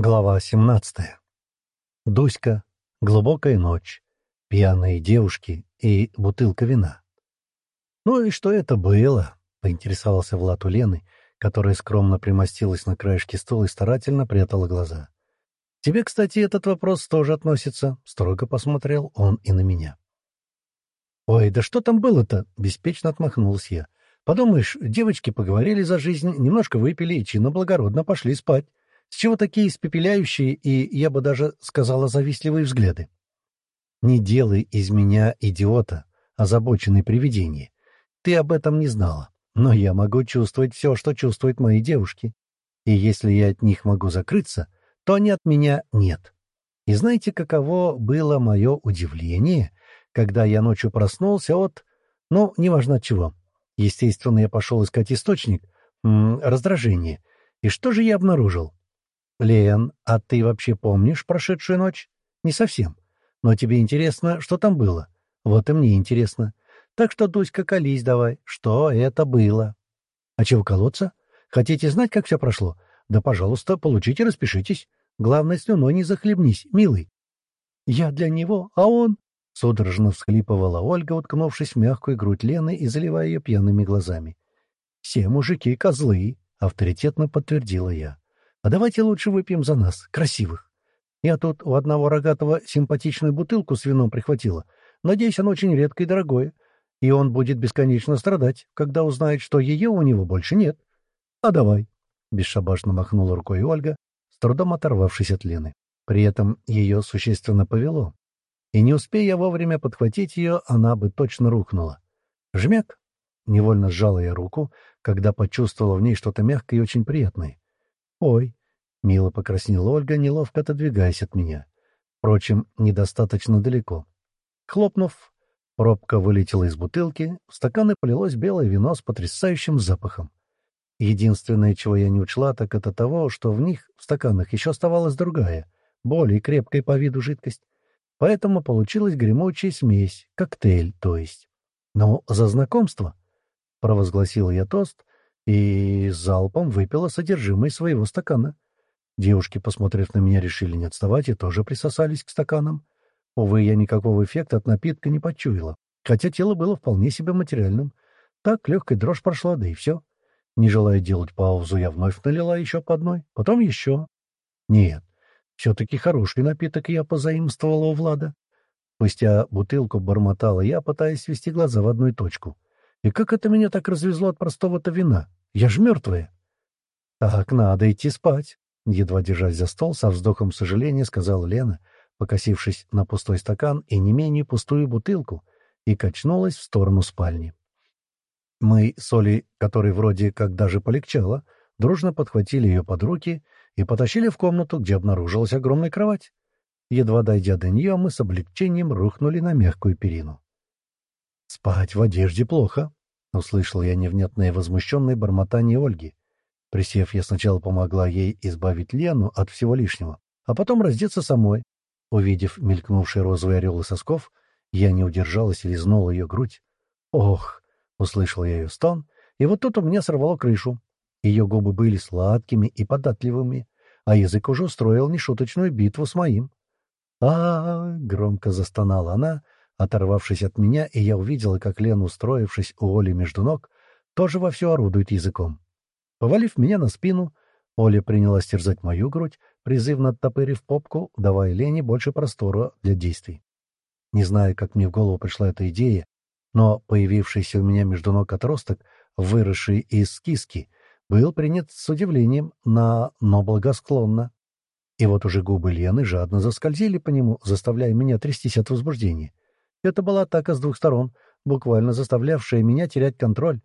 Глава 17. Дуська, глубокая ночь, пьяные девушки и бутылка вина. «Ну и что это было?» — поинтересовался Влад у Лены, которая скромно примостилась на краешке стула и старательно прятала глаза. «Тебе, кстати, этот вопрос тоже относится», — строго посмотрел он и на меня. «Ой, да что там было-то?» — беспечно отмахнулся я. «Подумаешь, девочки поговорили за жизнь, немножко выпили и чинно благородно пошли спать. С чего такие испепеляющие и, я бы даже сказала, завистливые взгляды? Не делай из меня идиота, озабоченный привидение. Ты об этом не знала, но я могу чувствовать все, что чувствуют мои девушки. И если я от них могу закрыться, то они от меня нет. И знаете, каково было мое удивление, когда я ночью проснулся от... Ну, неважно от чего. Естественно, я пошел искать источник, м раздражение. И что же я обнаружил? «Лен, а ты вообще помнишь прошедшую ночь?» «Не совсем. Но тебе интересно, что там было?» «Вот и мне интересно. Так что, Дуська, колись давай. Что это было?» «А чего колоться? Хотите знать, как все прошло? Да, пожалуйста, получите, распишитесь. Главное, слюной не захлебнись, милый». «Я для него, а он...» Судорожно всхлипывала Ольга, уткнувшись в мягкую грудь Лены и заливая ее пьяными глазами. «Все мужики — козлы», — авторитетно подтвердила я. А давайте лучше выпьем за нас, красивых. Я тут у одного рогатого симпатичную бутылку с вином прихватила. Надеюсь, оно очень редкое и дорогое. И он будет бесконечно страдать, когда узнает, что ее у него больше нет. А давай. Бесшабашно махнула рукой Ольга, с трудом оторвавшись от Лены. При этом ее существенно повело. И не успея вовремя подхватить ее, она бы точно рухнула. Жмяк! Невольно сжала я руку, когда почувствовала в ней что-то мягкое и очень приятное. «Ой!» — мило покраснела Ольга, неловко отодвигаясь от меня. Впрочем, недостаточно далеко. Хлопнув, пробка вылетела из бутылки, в стаканы полилось белое вино с потрясающим запахом. Единственное, чего я не учла, так это того, что в них, в стаканах, еще оставалась другая, более крепкая по виду жидкость. Поэтому получилась гремучая смесь, коктейль, то есть. Но за знакомство, — провозгласил я тост, и залпом выпила содержимое своего стакана. Девушки, посмотрев на меня, решили не отставать и тоже присосались к стаканам. Увы, я никакого эффекта от напитка не почуяла, хотя тело было вполне себе материальным. Так легкая дрожь прошла, да и все. Не желая делать паузу, я вновь налила еще по одной, потом еще. Нет, все-таки хороший напиток я позаимствовала у Влада. Спустя бутылку бормотала я, пытаясь свести глаза в одну точку. И как это меня так развезло от простого-то вина? Я ж мертвая. — Так, надо идти спать. Едва держась за стол, со вздохом сожаления сказала Лена, покосившись на пустой стакан и не менее пустую бутылку, и качнулась в сторону спальни. Мы с Олей, которой вроде как даже полегчало, дружно подхватили ее под руки и потащили в комнату, где обнаружилась огромная кровать. Едва дойдя до нее, мы с облегчением рухнули на мягкую перину. «Спать в одежде плохо», — услышал я невнятное возмущенное бормотание Ольги. Присев, я сначала помогла ей избавить Лену от всего лишнего, а потом раздеться самой. Увидев мелькнувший розовый орел и сосков, я не удержалась и лизнула ее грудь. «Ох!» — услышал я ее стон, и вот тут у меня сорвало крышу. Ее губы были сладкими и податливыми, а язык уже устроил нешуточную битву с моим. а, -а, -а громко застонала она, оторвавшись от меня, и я увидела, как Лена, устроившись у Оли между ног, тоже вовсю орудует языком. Повалив меня на спину, Оля принялась терзать мою грудь, призывно оттопырив попку, давая Лене больше простора для действий. Не знаю, как мне в голову пришла эта идея, но появившийся у меня между ног отросток, выросший из киски, был принят с удивлением, на... но благосклонно. И вот уже губы Лены жадно заскользили по нему, заставляя меня трястись от возбуждения. Это была атака с двух сторон, буквально заставлявшая меня терять контроль.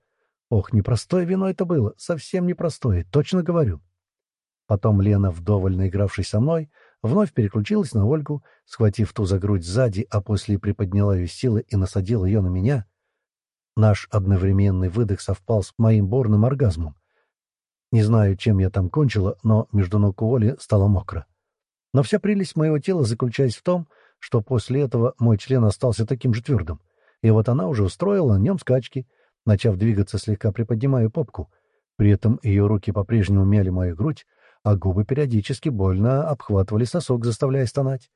Ох, непростое вино это было, совсем непростое, точно говорю. Потом Лена, вдоволь наигравшись со мной, вновь переключилась на Ольгу, схватив ту за грудь сзади, а после приподняла ее силы и насадила ее на меня. Наш одновременный выдох совпал с моим борным оргазмом. Не знаю, чем я там кончила, но между ног у Оли стало мокро. Но вся прелесть моего тела заключалась в том, что после этого мой член остался таким же твердым. И вот она уже устроила на нем скачки, начав двигаться, слегка приподнимая попку. При этом ее руки по-прежнему мяли мою грудь, а губы периодически больно обхватывали сосок, заставляя стонать.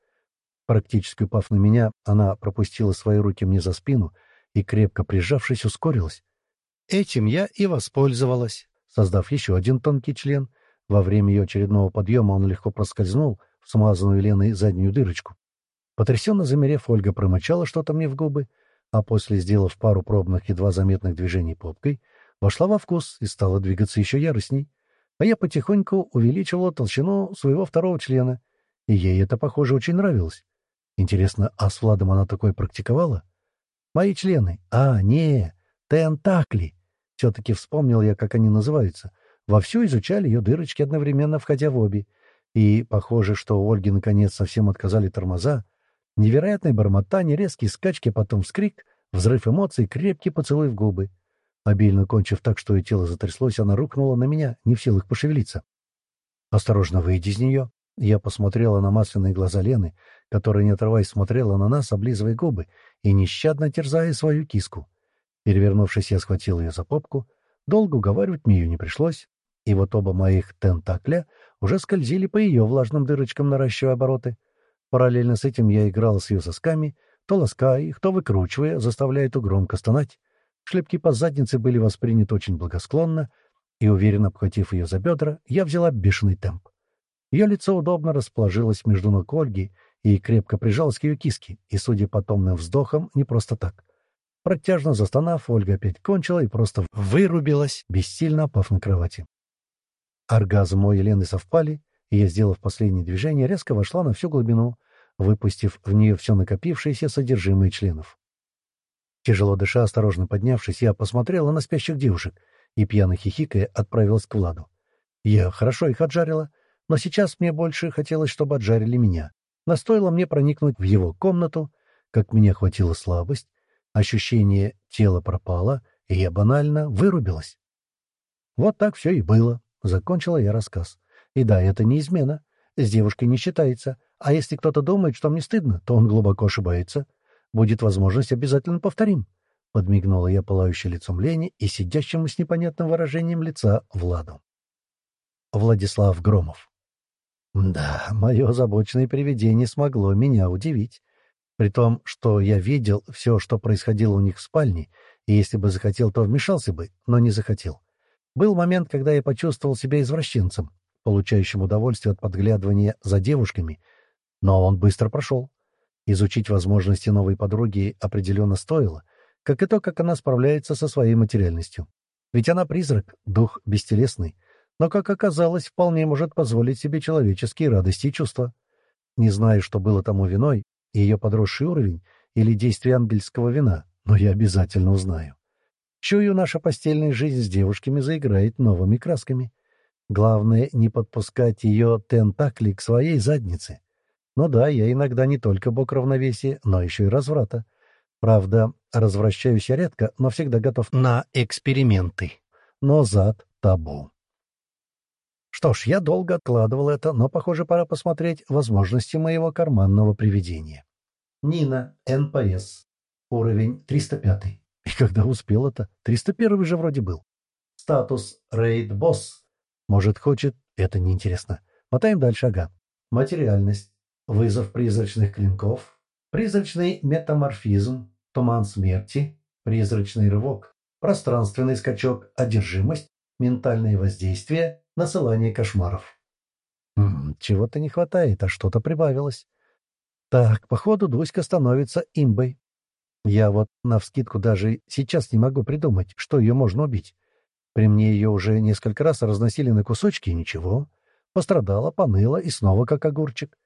Практически упав на меня, она пропустила свои руки мне за спину и, крепко прижавшись, ускорилась. Этим я и воспользовалась, создав еще один тонкий член. Во время ее очередного подъема он легко проскользнул в смазанную Леной заднюю дырочку. Потрясенно замерев, Ольга промычала что-то мне в губы, а после, сделав пару пробных, едва заметных движений попкой, вошла во вкус и стала двигаться еще яростней. А я потихоньку увеличивала толщину своего второго члена, и ей это, похоже, очень нравилось. Интересно, а с Владом она такое практиковала? Мои члены. А, не, тентакли. Все-таки вспомнил я, как они называются. Вовсю изучали ее дырочки, одновременно входя в обе. И похоже, что у Ольги наконец совсем отказали тормоза. Невероятное бормотание, резкие скачки, потом вскрик, взрыв эмоций, крепкий поцелуй в губы. Обильно кончив так, что ее тело затряслось, она рухнула на меня, не в силах пошевелиться. «Осторожно выйди из нее!» Я посмотрела на масляные глаза Лены, которая, не отрываясь, смотрела на нас, облизывая губы и нещадно терзая свою киску. Перевернувшись, я схватил ее за попку. Долго уговаривать мне ее не пришлось. И вот оба моих тентакля уже скользили по ее влажным дырочкам, наращивая обороты. Параллельно с этим я играл с ее сосками, то лаская их, то выкручивая, заставляя ту громко стонать. Шлепки по заднице были восприняты очень благосклонно, и, уверенно обхватив ее за бедра, я взяла бешеный темп. Ее лицо удобно расположилось между ног Ольги и крепко прижалось к ее киске, и, судя по томным вздохам, не просто так. Протяжно застонав, Ольга опять кончила и просто вырубилась, бессильно опав на кровати. Оргазм мой и Лены совпали, и я, сделав последнее движение, резко вошла на всю глубину, выпустив в нее все накопившееся содержимое членов. Тяжело дыша, осторожно поднявшись, я посмотрела на спящих девушек и, пьяно хихикая, отправилась к Владу. Я хорошо их отжарила, но сейчас мне больше хотелось, чтобы отжарили меня. Настоило мне проникнуть в его комнату, как меня хватила слабость, ощущение тела пропало, и я банально вырубилась. Вот так все и было, — закончила я рассказ. И да, это не измена, с девушкой не считается, а если кто-то думает, что мне стыдно, то он глубоко ошибается. Будет возможность, обязательно повторим. Подмигнула я пылающей лицом Лене и сидящему с непонятным выражением лица Владу. Владислав Громов да, мое озабоченное привидение смогло меня удивить. При том, что я видел все, что происходило у них в спальне, и если бы захотел, то вмешался бы, но не захотел. Был момент, когда я почувствовал себя извращенцем, получающим удовольствие от подглядывания за девушками, но он быстро прошел. Изучить возможности новой подруги определенно стоило, как и то, как она справляется со своей материальностью. Ведь она призрак, дух бестелесный, но, как оказалось, вполне может позволить себе человеческие радости и чувства. Не знаю, что было тому виной, ее подросший уровень или действие ангельского вина, но я обязательно узнаю. Чую, наша постельная жизнь с девушками заиграет новыми красками. Главное, не подпускать ее тентакли к своей заднице. Ну да, я иногда не только бог равновесия, но еще и разврата. Правда, развращаюсь я редко, но всегда готов на эксперименты. Но зад табу. Что ж, я долго откладывал это, но, похоже, пора посмотреть возможности моего карманного привидения. Нина, НПС. Уровень 305. И когда успел это? 301 же вроде был. Статус Рейд Босс. Может, хочет? Это неинтересно. Мотаем дальше, ага. Материальность. Вызов призрачных клинков. Призрачный метаморфизм. Туман смерти. Призрачный рывок. Пространственный скачок. Одержимость. Ментальное воздействие насылание кошмаров. Чего-то не хватает, а что-то прибавилось. Так, походу, Дуська становится имбой. Я вот навскидку даже сейчас не могу придумать, что ее можно убить. При мне ее уже несколько раз разносили на кусочки, и ничего. Пострадала, поныла и снова как огурчик.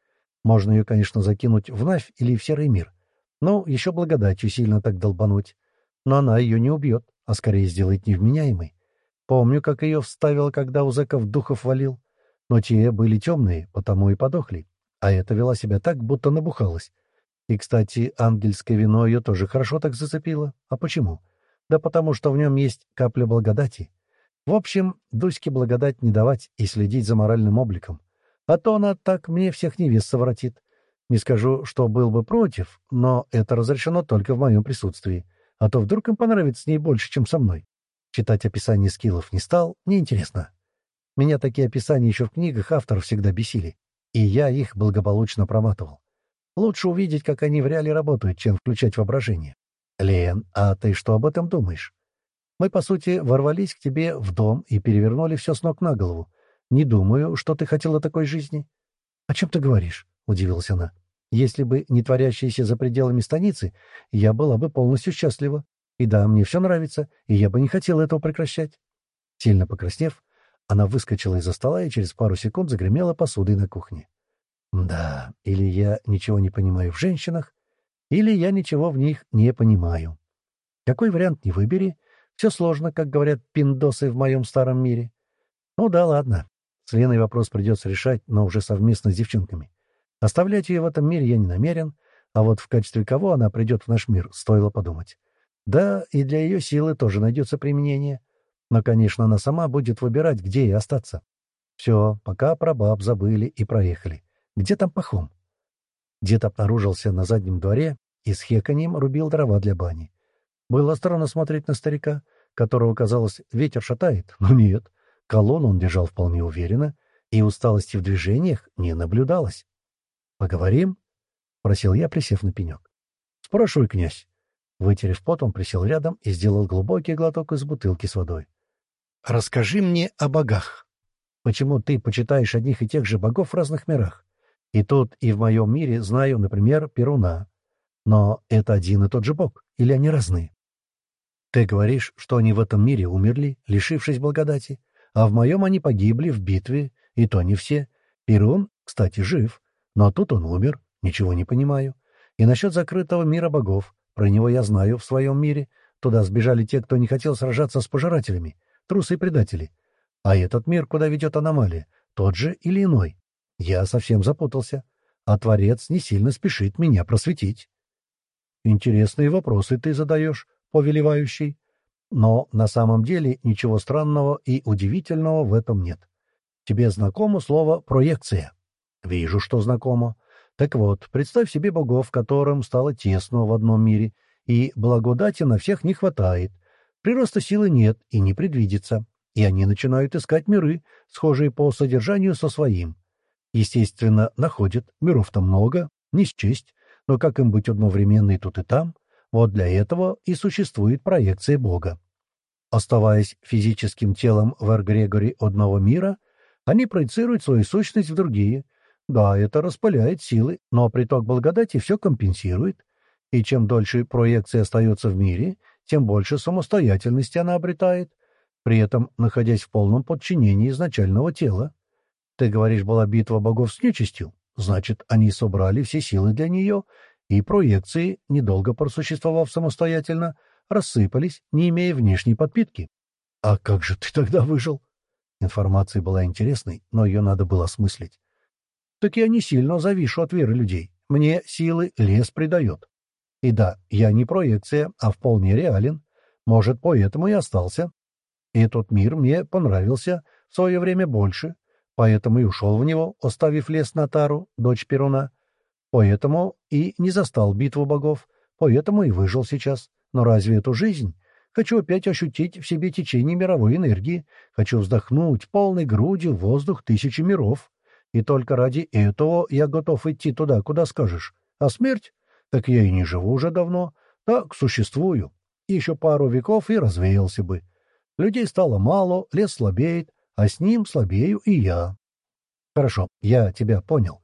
Можно ее, конечно, закинуть в Навь или в Серый мир. Ну, еще благодатью сильно так долбануть. Но она ее не убьет, а скорее сделает невменяемой. Помню, как ее вставил, когда у зэков духов валил. Но те были темные, потому и подохли. А эта вела себя так, будто набухалась. И, кстати, ангельское вино ее тоже хорошо так зацепило. А почему? Да потому что в нем есть капля благодати. В общем, Дуське благодать не давать и следить за моральным обликом. А то она так мне всех невест совратит. Не скажу, что был бы против, но это разрешено только в моем присутствии. А то вдруг им понравится с ней больше, чем со мной. Читать описание скиллов не стал, неинтересно. Меня такие описания еще в книгах авторов всегда бесили, и я их благополучно проматывал. Лучше увидеть, как они в реале работают, чем включать воображение. Лен, а ты что об этом думаешь? Мы, по сути, ворвались к тебе в дом и перевернули все с ног на голову. Не думаю, что ты хотела такой жизни. — О чем ты говоришь? — удивилась она. — Если бы не творящиеся за пределами станицы, я была бы полностью счастлива. И да, мне все нравится, и я бы не хотела этого прекращать. Сильно покраснев, она выскочила из-за стола и через пару секунд загремела посудой на кухне. Да, или я ничего не понимаю в женщинах, или я ничего в них не понимаю. Какой вариант не выбери, все сложно, как говорят пиндосы в моем старом мире. Ну да, ладно. С Леной вопрос придется решать, но уже совместно с девчонками. Оставлять ее в этом мире я не намерен, а вот в качестве кого она придет в наш мир, стоило подумать. Да, и для ее силы тоже найдется применение. Но, конечно, она сама будет выбирать, где ей остаться. Все, пока про баб забыли и проехали. Где там Пахом? Дед обнаружился на заднем дворе и с хеканьем рубил дрова для бани. Было странно смотреть на старика, которого, казалось, ветер шатает, но нет. Колонну он держал вполне уверенно, и усталости в движениях не наблюдалось. «Поговорим?» — просил я, присев на пенек. «Спрашивай, князь». Вытерев пот, он присел рядом и сделал глубокий глоток из бутылки с водой. «Расскажи мне о богах. Почему ты почитаешь одних и тех же богов в разных мирах? И тут, и в моем мире знаю, например, Перуна. Но это один и тот же бог, или они разные? Ты говоришь, что они в этом мире умерли, лишившись благодати, а в моем они погибли в битве, и то не все. Перун, кстати, жив, но тут он умер, ничего не понимаю. И насчет закрытого мира богов, про него я знаю в своем мире. Туда сбежали те, кто не хотел сражаться с пожирателями, трусы и предатели. А этот мир, куда ведет аномалия, тот же или иной? Я совсем запутался, а Творец не сильно спешит меня просветить. Интересные вопросы ты задаешь, повелевающий. Но на самом деле ничего странного и удивительного в этом нет. Тебе знакомо слово «проекция»? Вижу, что знакомо. Так вот, представь себе богов, которым стало тесно в одном мире, и благодати на всех не хватает. Прироста силы нет и не предвидится, и они начинают искать миры, схожие по содержанию со своим. Естественно, находят, миров-то много, не счесть, но как им быть одновременно и тут и там? Вот для этого и существует проекция Бога. Оставаясь физическим телом в эгрегоре одного мира, они проецируют свою сущность в другие. Да, это распыляет силы, но приток благодати все компенсирует. И чем дольше проекция остается в мире, тем больше самостоятельности она обретает, при этом находясь в полном подчинении изначального тела. Ты говоришь, была битва богов с нечистью? Значит, они собрали все силы для нее, и проекции, недолго просуществовав самостоятельно, рассыпались, не имея внешней подпитки. «А как же ты тогда выжил?» Информация была интересной, но ее надо было осмыслить. «Так я не сильно завишу от веры людей. Мне силы лес придает. И да, я не проекция, а вполне реален. Может, поэтому и остался. Этот мир мне понравился в свое время больше, поэтому и ушел в него, оставив лес Натару, дочь Перуна. Поэтому и не застал битву богов, поэтому и выжил сейчас. Но разве эту жизнь? Хочу опять ощутить в себе течение мировой энергии. Хочу вздохнуть полной грудью воздух тысячи миров. И только ради этого я готов идти туда, куда скажешь. А смерть? Так я и не живу уже давно. Так, существую. Еще пару веков и развеялся бы. Людей стало мало, лес слабеет, а с ним слабею и я. Хорошо, я тебя понял.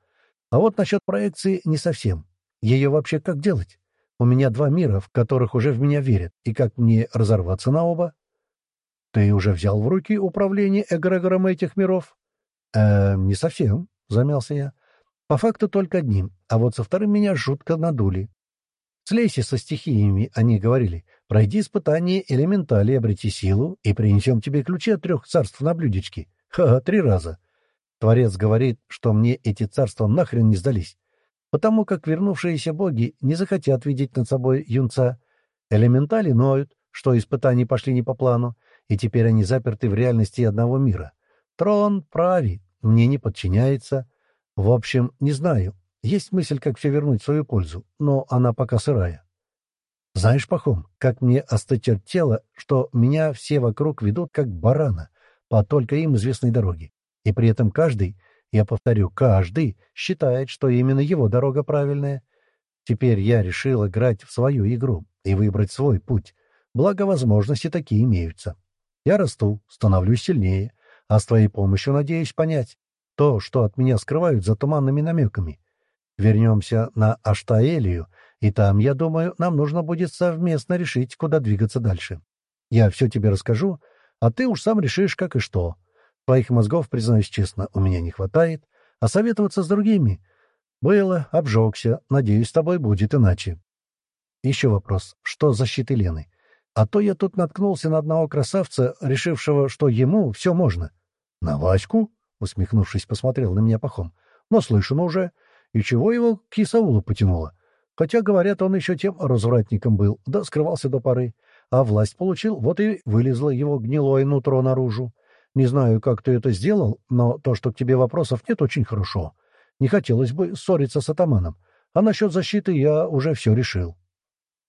А вот насчет проекции не совсем. Ее вообще как делать? У меня два мира, в которых уже в меня верят, и как мне разорваться на оба? Ты уже взял в руки управление эгрегором этих миров? Э, не совсем, замялся я. По факту только одним, а вот со вторым меня жутко надули. Слейся со стихиями, они говорили. Пройди испытание элементали, обрети силу, и принесем тебе ключи от трех царств на блюдечке. Ха-ха, три раза. Творец говорит, что мне эти царства нахрен не сдались потому как вернувшиеся боги не захотят видеть над собой юнца. Элементали ноют, что испытания пошли не по плану, и теперь они заперты в реальности одного мира. Трон прави, мне не подчиняется. В общем, не знаю. Есть мысль, как все вернуть в свою пользу, но она пока сырая. Знаешь, Пахом, как мне осточертело, что меня все вокруг ведут как барана, по только им известной дороге. И при этом каждый, я повторю, каждый считает, что именно его дорога правильная. Теперь я решил играть в свою игру и выбрать свой путь. Благо, возможности такие имеются. Я расту, становлюсь сильнее, а с твоей помощью надеюсь понять то, что от меня скрывают за туманными намеками. Вернемся на Аштаэлию, и там, я думаю, нам нужно будет совместно решить, куда двигаться дальше. Я все тебе расскажу, а ты уж сам решишь, как и что. Твоих мозгов, признаюсь честно, у меня не хватает, а советоваться с другими... Было, обжегся, надеюсь, с тобой будет иначе. Еще вопрос, что защиты Лены? А то я тут наткнулся на одного красавца, решившего, что ему все можно. — На Ваську? — усмехнувшись, посмотрел на меня Пахом. — Но слышно уже. И чего его к Исаулу потянуло? Хотя, говорят, он еще тем развратником был, да скрывался до поры. А власть получил, вот и вылезло его гнилое нутро наружу. Не знаю, как ты это сделал, но то, что к тебе вопросов нет, очень хорошо. Не хотелось бы ссориться с атаманом. А насчет защиты я уже все решил.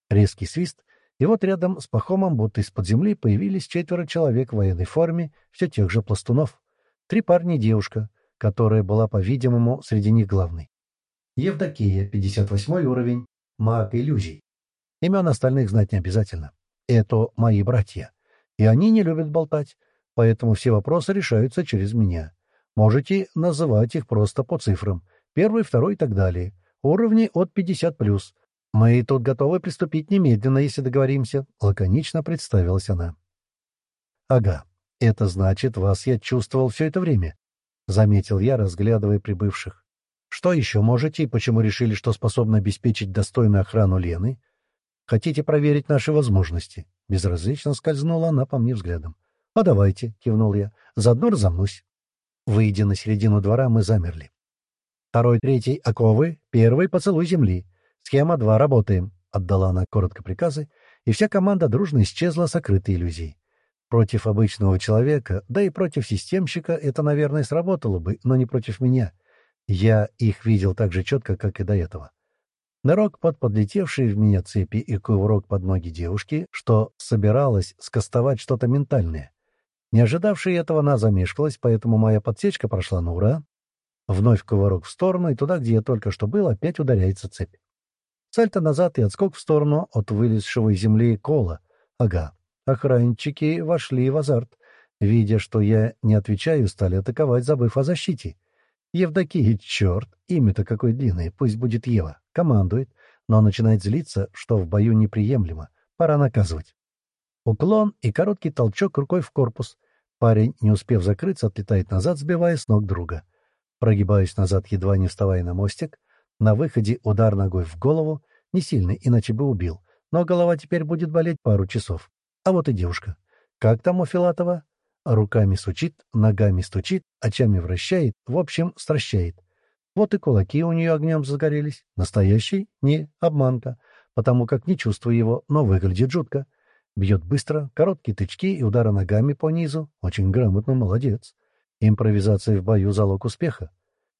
Резкий свист, и вот рядом с Пахомом, будто из-под земли, появились четверо человек в военной форме, все тех же пластунов. Три парня и девушка, которая была, по-видимому, среди них главной. Евдокия, 58 уровень, маг иллюзий. Имен остальных знать не обязательно. Это мои братья. И они не любят болтать, поэтому все вопросы решаются через меня. Можете называть их просто по цифрам. Первый, второй и так далее. Уровни от 50+. Мы тут готовы приступить немедленно, если договоримся. Лаконично представилась она. Ага, это значит, вас я чувствовал все это время. Заметил я, разглядывая прибывших. Что еще можете и почему решили, что способны обеспечить достойную охрану Лены? Хотите проверить наши возможности?» Безразлично скользнула она по мне взглядом. «А давайте», — кивнул я, — «заодно разомнусь». Выйдя на середину двора, мы замерли. «Второй, третий — оковы, первый — поцелуй земли. Схема два, работаем», — отдала она коротко приказы, и вся команда дружно исчезла, сокрытой иллюзией. Против обычного человека, да и против системщика это, наверное, сработало бы, но не против меня. Я их видел так же четко, как и до этого. Нырок под подлетевшие в меня цепи и кувырок под ноги девушки, что собиралась скостовать что-то ментальное. Не ожидавшая этого, она замешкалась, поэтому моя подсечка прошла на ура. Вновь кувырок в сторону, и туда, где я только что был, опять ударяется цепь. Сальто назад и отскок в сторону от вылезшего из земли кола. Ага, охранники вошли в азарт. Видя, что я не отвечаю, стали атаковать, забыв о защите. Евдокия, черт, имя-то какое длинное, пусть будет Ева. Командует, но начинает злиться, что в бою неприемлемо. Пора наказывать. Уклон и короткий толчок рукой в корпус. Парень, не успев закрыться, отлетает назад, сбивая с ног друга. Прогибаюсь назад, едва не вставая на мостик. На выходе удар ногой в голову. Не сильный, иначе бы убил. Но голова теперь будет болеть пару часов. А вот и девушка. Как там у Филатова? Руками сучит, ногами стучит, очами вращает, в общем, стращает. Вот и кулаки у нее огнем загорелись. Настоящий? Не, обманка. Потому как не чувствую его, но выглядит жутко. Бьет быстро, короткие тычки и удары ногами по низу. Очень грамотно, молодец. Импровизация в бою — залог успеха.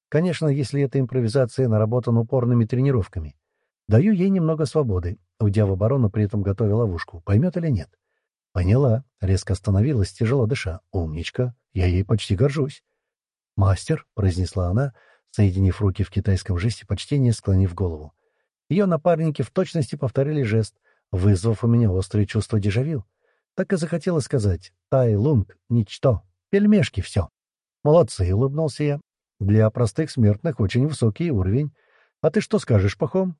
Конечно, если эта импровизация наработана упорными тренировками. Даю ей немного свободы, уйдя в оборону, при этом готовя ловушку. Поймет или нет? Поняла. Резко остановилась, тяжело дыша. Умничка. Я ей почти горжусь. «Мастер», — произнесла она, соединив руки в китайском жесте почтения, склонив голову. Ее напарники в точности повторили жест, вызвав у меня острое чувство дежавю. Так и захотела сказать «Тай Лунг, ничто, пельмешки, все». «Молодцы», — улыбнулся я. «Для простых смертных очень высокий уровень. А ты что скажешь, Пахом?»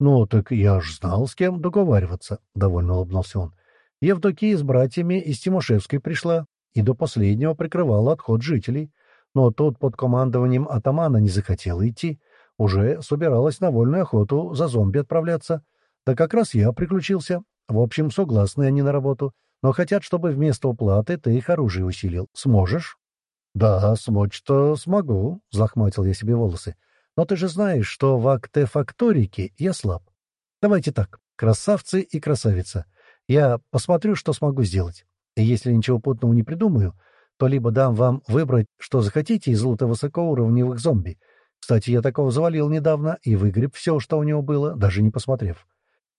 «Ну, так я ж знал, с кем договариваться», — довольно улыбнулся он. Евдокия с братьями из Тимошевской пришла и до последнего прикрывала отход жителей. Но тут под командованием атамана не захотела идти. Уже собиралась на вольную охоту за зомби отправляться. Да как раз я приключился. В общем, согласны они на работу. Но хотят, чтобы вместо уплаты ты их оружие усилил. Сможешь? — Да, смочь-то смогу, — захматил я себе волосы. — Но ты же знаешь, что в актефакторике я слаб. Давайте так, красавцы и красавица. Я посмотрю, что смогу сделать. И если ничего путного не придумаю, то либо дам вам выбрать, что захотите из лута высокоуровневых зомби. Кстати, я такого завалил недавно и выгреб все, что у него было, даже не посмотрев.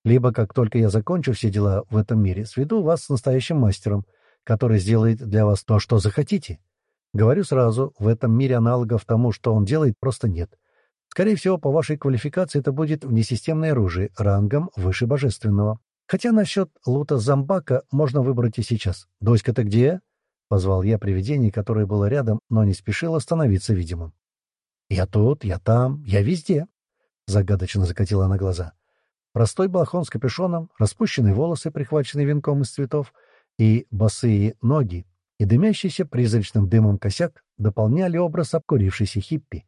Либо, как только я закончу все дела в этом мире, сведу вас с настоящим мастером. который сделает для вас то, что захотите. Говорю сразу, в этом мире аналогов тому, что он делает, просто нет. Скорее всего, по вашей квалификации это будет внесистемное оружие, рангом выше божественного. Хотя насчет лута зомбака можно выбрать и сейчас. «Доська, ты где?» — позвал я привидение, которое было рядом, но не спешило становиться видимым. «Я тут, я там, я везде», — загадочно закатила она глаза. Простой балахон с капюшоном, распущенные волосы, прихваченные венком из цветов, и босые ноги, и дымящийся призрачным дымом косяк дополняли образ обкурившейся хиппи.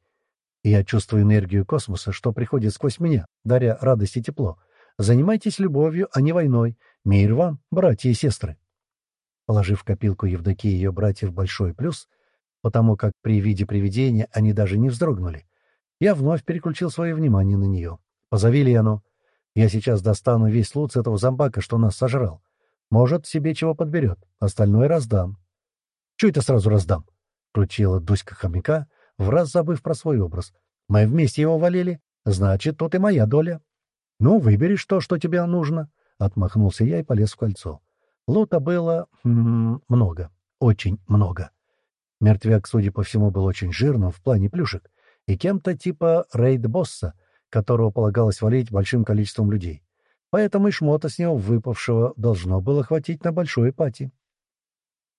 И я чувствую энергию космоса, что приходит сквозь меня, даря радость и тепло. Занимайтесь любовью, а не войной. Мир вам, братья и сестры. Положив копилку Евдокии и ее братьев большой плюс, потому как при виде привидения они даже не вздрогнули, я вновь переключил свое внимание на нее. «Позови Лену. Я сейчас достану весь лут с этого зомбака, что нас сожрал. Может, себе чего подберет. Остальное раздам». «Чего это сразу раздам?» — крутила Дуська хомяка, в раз забыв про свой образ. «Мы вместе его валили. Значит, тут и моя доля». «Ну, выберешь то, что тебе нужно», — отмахнулся я и полез в кольцо. Лута было... М -м, много. Очень много. Мертвяк, судя по всему, был очень жирным в плане плюшек и кем-то типа рейд-босса, которого полагалось валить большим количеством людей. Поэтому и шмота с него выпавшего должно было хватить на большой пати.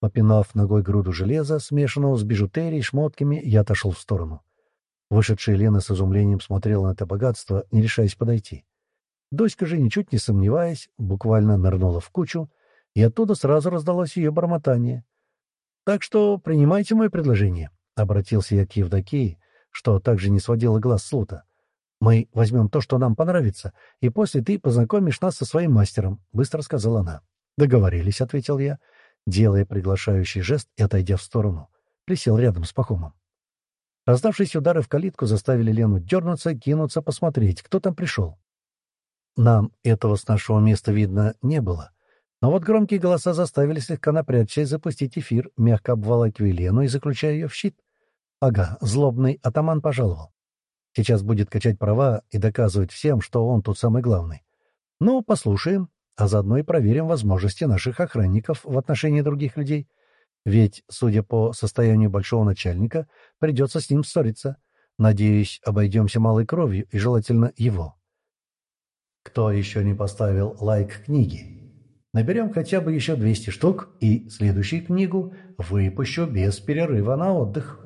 Попинав ногой груду железа, смешанного с бижутерией, шмотками, я отошел в сторону. Вышедшая Лена с изумлением смотрела на это богатство, не решаясь подойти. Доська же, ничуть не сомневаясь, буквально нырнула в кучу, и оттуда сразу раздалось ее бормотание. «Так что принимайте мое предложение», — обратился я к Евдокии, что также не сводила глаз с лута. «Мы возьмем то, что нам понравится, и после ты познакомишь нас со своим мастером», — быстро сказала она. «Договорились», — ответил я, делая приглашающий жест и отойдя в сторону. Присел рядом с Пахомом. Раздавшиеся удары в калитку заставили Лену дернуться, кинуться, посмотреть, кто там пришел. Нам этого с нашего места видно не было. Но вот громкие голоса заставили слегка напрячься и запустить эфир, мягко обволакивая Лену и заключая ее в щит. Ага, злобный атаман пожаловал. Сейчас будет качать права и доказывать всем, что он тут самый главный. Ну, послушаем, а заодно и проверим возможности наших охранников в отношении других людей. Ведь, судя по состоянию большого начальника, придется с ним ссориться. Надеюсь, обойдемся малой кровью и желательно его. Кто еще не поставил лайк книге? Наберем хотя бы еще 200 штук, и следующую книгу выпущу без перерыва на отдых.